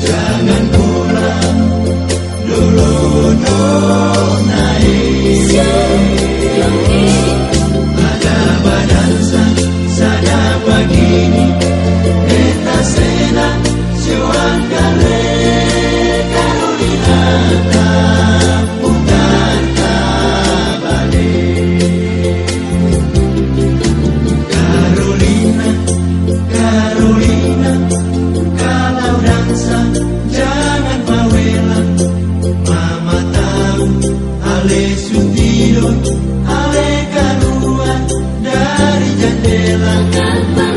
Jangan pulang dulu nona Senyumi Tama